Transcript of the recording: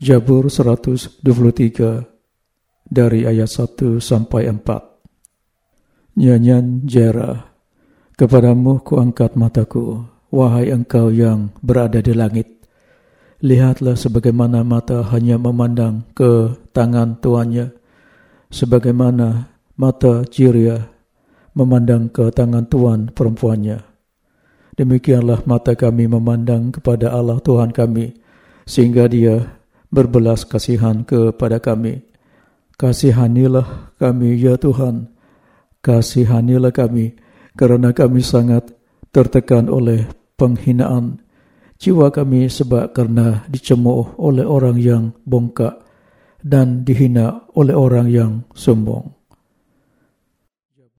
Jabur 123 dari ayat 1 sampai 4. Nyanyian Jera Kepadamu kuangkat mataku, wahai engkau yang berada di langit. Lihatlah sebagaimana mata hanya memandang ke tangan tuannya, sebagaimana mata Jiria memandang ke tangan tuan perempuannya. Demikianlah mata kami memandang kepada Allah Tuhan kami, sehingga dia berbelas kasihan kepada kami. Kasihanilah kami ya Tuhan, kasihanilah kami karena kami sangat tertekan oleh penghinaan. Jiwa kami sebab karena dicemooh oleh orang yang bongkak dan dihina oleh orang yang sombong.